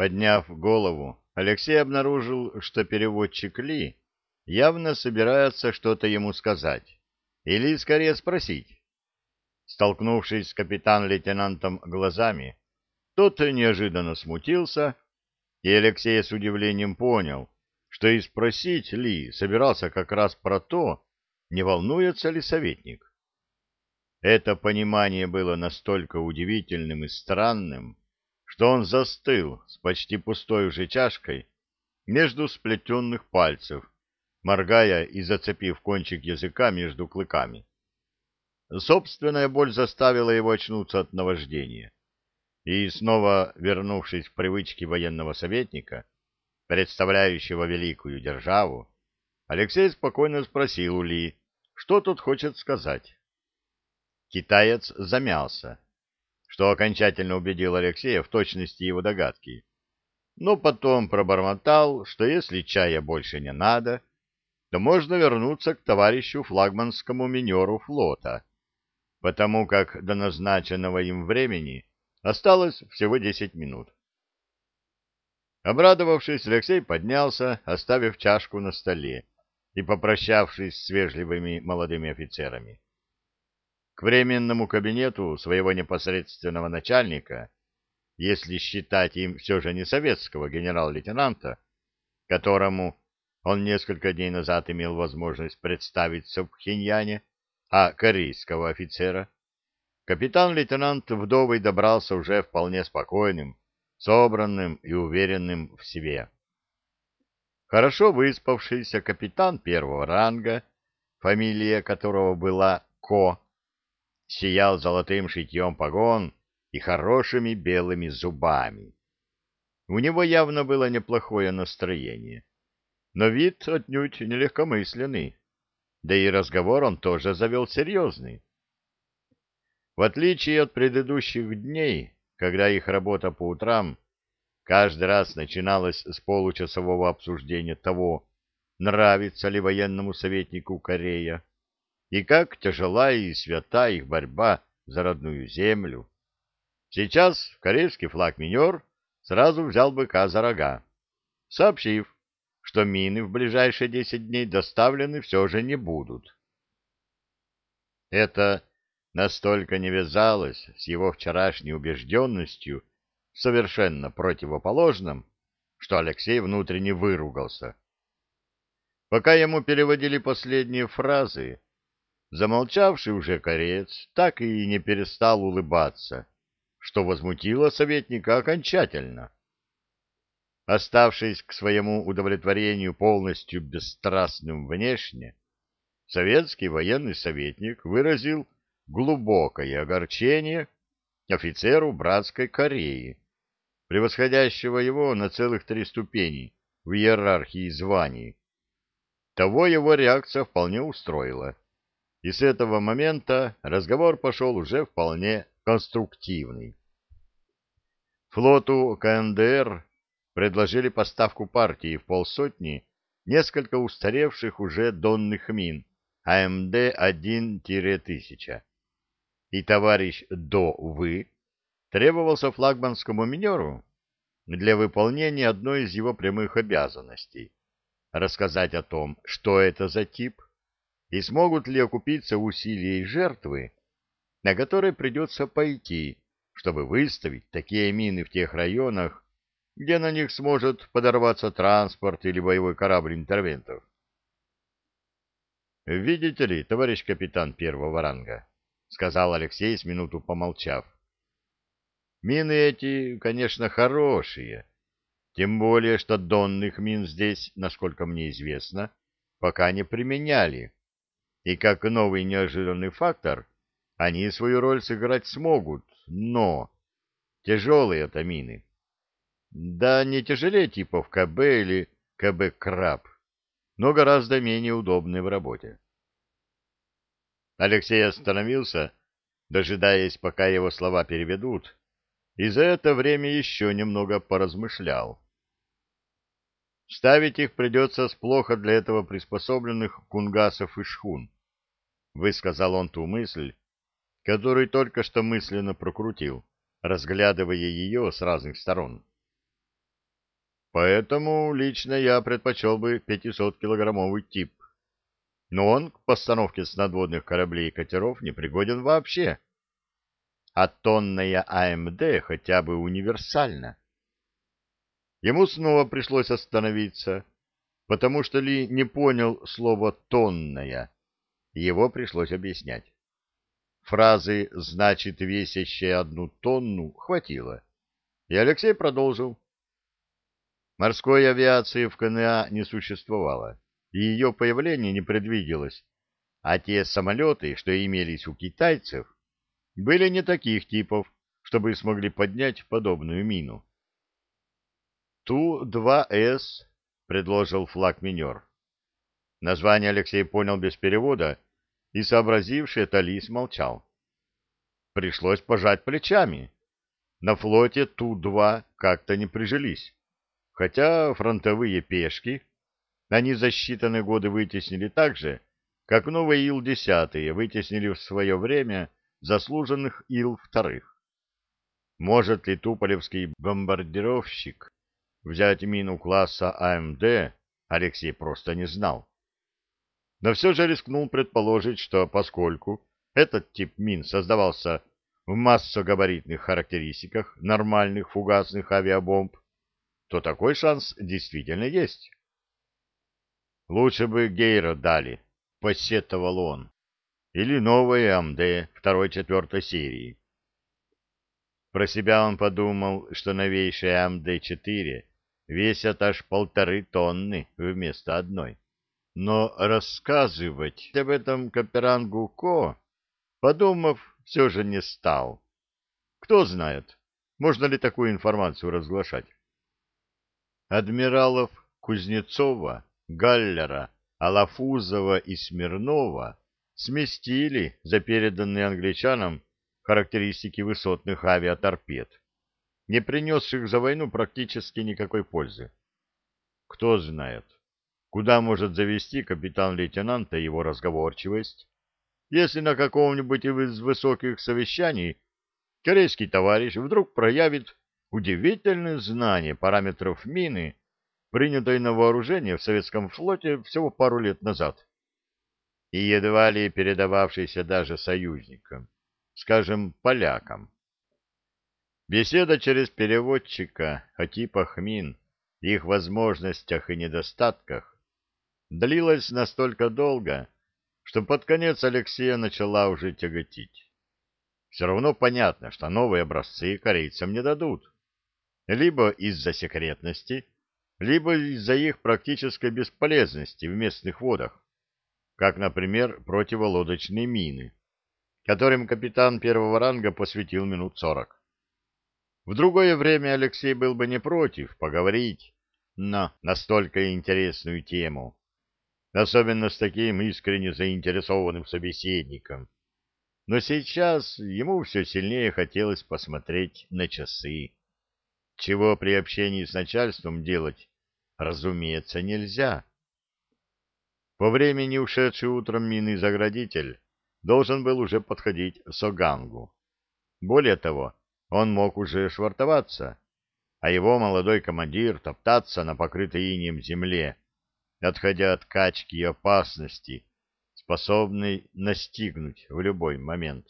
Подняв голову, Алексей обнаружил, что переводчик Ли явно собирается что-то ему сказать, или скорее спросить. Столкнувшись с капитан-лейтенантом глазами, тот неожиданно смутился, и Алексей с удивлением понял, что и спросить Ли собирался как раз про то, не волнуется ли советник. Это понимание было настолько удивительным и странным, что он застыл с почти пустой уже чашкой между сплетенных пальцев, моргая и зацепив кончик языка между клыками. Собственная боль заставила его очнуться от наваждения. И снова вернувшись к привычке военного советника, представляющего великую державу, Алексей спокойно спросил у Ли, что тут хочет сказать. Китаец замялся, что окончательно убедил Алексея в точности его догадки. Но потом пробормотал, что если чая больше не надо, то можно вернуться к товарищу флагманскому минеру флота, потому как до назначенного им времени осталось всего десять минут. Обрадовавшись, Алексей поднялся, оставив чашку на столе и попрощавшись с вежливыми молодыми офицерами. К временному кабинету своего непосредственного начальника, если считать им все же не советского генерал-лейтенанта, которому он несколько дней назад имел возможность представиться в Пхеньяне, а корейского офицера. Капитан-лейтенант Вдовый добрался уже вполне спокойным, собранным и уверенным в себе. Хорошо выспавшийся капитан первого ранга, фамилия которого была Ко, сиял золотым шитьем погон и хорошими белыми зубами. У него явно было неплохое настроение, но вид отнюдь нелегкомысленный да и разговор он тоже завел серьезный. В отличие от предыдущих дней, когда их работа по утрам каждый раз начиналась с получасового обсуждения того, нравится ли военному советнику Корея, и как тяжела и свята их борьба за родную землю. Сейчас корейский флаг-минер сразу взял быка за рога, сообщив, что мины в ближайшие десять дней доставлены все же не будут. Это настолько не вязалось с его вчерашней убежденностью в совершенно противоположном, что Алексей внутренне выругался. Пока ему переводили последние фразы, замолчавший уже кореец так и не перестал улыбаться, что возмутило советника окончательно. Оставшись к своему удовлетворению полностью бесстрастным внешне, советский военный советник выразил глубокое огорчение офицеру братской Кореи, превосходящего его на целых три ступени в иерархии званий. Того его реакция вполне устроила, и с этого момента разговор пошел уже вполне конструктивный. Флоту КНДР предложили поставку партии в полсотни несколько устаревших уже донных мин АМД-1-1000. И товарищ До Вы требовался флагманскому минеру для выполнения одной из его прямых обязанностей — рассказать о том, что это за тип, и смогут ли окупиться усилия и жертвы, на которые придется пойти, чтобы выставить такие мины в тех районах, где на них сможет подорваться транспорт или боевой корабль интервентов. «Видите ли, товарищ капитан первого ранга», — сказал Алексей с минуту помолчав. «Мины эти, конечно, хорошие, тем более, что донных мин здесь, насколько мне известно, пока не применяли, и как новый неожиданный фактор они свою роль сыграть смогут, но тяжелые это мины» Да не тяжелее типов КБ или КБ Краб, но гораздо менее удобные в работе. Алексей остановился, дожидаясь, пока его слова переведут, и за это время еще немного поразмышлял. Ставить их придется с плохо для этого приспособленных кунгасов и шхун, высказал он ту мысль, которую только что мысленно прокрутил, разглядывая ее с разных сторон. Поэтому лично я предпочел бы 500-килограммовый тип. Но он к постановке с надводных кораблей и катеров не пригоден вообще. А тонная АМД хотя бы универсальна. Ему снова пришлось остановиться, потому что Ли не понял слово «тонная». Его пришлось объяснять. Фразы «значит весящая одну тонну» хватило. И Алексей продолжил. Морской авиации в КНА не существовало, и ее появление не предвиделось, а те самолеты, что имелись у китайцев, были не таких типов, чтобы смогли поднять подобную мину. Ту-2С, предложил флаг-минер. Название Алексей понял без перевода, и сообразивший это лис молчал. Пришлось пожать плечами. На флоте Ту-2 как-то не прижились, хотя фронтовые пешки они за считанные годы вытеснили так же, как новые Ил-10 вытеснили в свое время заслуженных Ил-2. Может ли туполевский бомбардировщик взять мину класса АМД, Алексей просто не знал. Но все же рискнул предположить, что поскольку этот тип мин создавался в массогабаритных характеристиках нормальных фугасных авиабомб, то такой шанс действительно есть. Лучше бы Гейра дали, посетовал он, или новые АМД второй-четвертой серии. Про себя он подумал, что новейшие АМД-4 весят аж полторы тонны вместо одной. Но рассказывать об этом Каперангу Ко, подумав, все же не стал. Кто знает, можно ли такую информацию разглашать. Адмиралов Кузнецова, Галлера, Алафузова и Смирнова сместили за переданные англичанам характеристики высотных авиаторпед не принесших за войну практически никакой пользы. Кто знает, куда может завести капитан-лейтенанта его разговорчивость, если на каком-нибудь из высоких совещаний корейский товарищ вдруг проявит удивительное знание параметров мины, принятой на вооружение в советском флоте всего пару лет назад, и едва ли передававшейся даже союзникам, скажем, полякам. Беседа через переводчика о типах мин, их возможностях и недостатках длилась настолько долго, что под конец Алексея начала уже тяготить. Все равно понятно, что новые образцы корейцам не дадут. Либо из-за секретности, либо из-за их практической бесполезности в местных водах, как, например, противолодочные мины, которым капитан первого ранга посвятил минут сорок. В другое время Алексей был бы не против поговорить на настолько интересную тему, особенно с таким искренне заинтересованным собеседником. Но сейчас ему все сильнее хотелось посмотреть на часы. Чего при общении с начальством делать, разумеется, нельзя. По времени ушедший утром минный заградитель должен был уже подходить Согангу. Более того, он мог уже швартоваться, а его молодой командир топтаться на покрытой инеем земле, отходя от качки и опасности, способной настигнуть в любой момент.